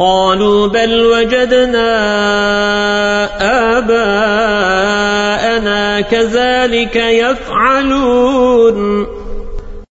قالوا بل وجدنا آباءنا كذلك يفعلون.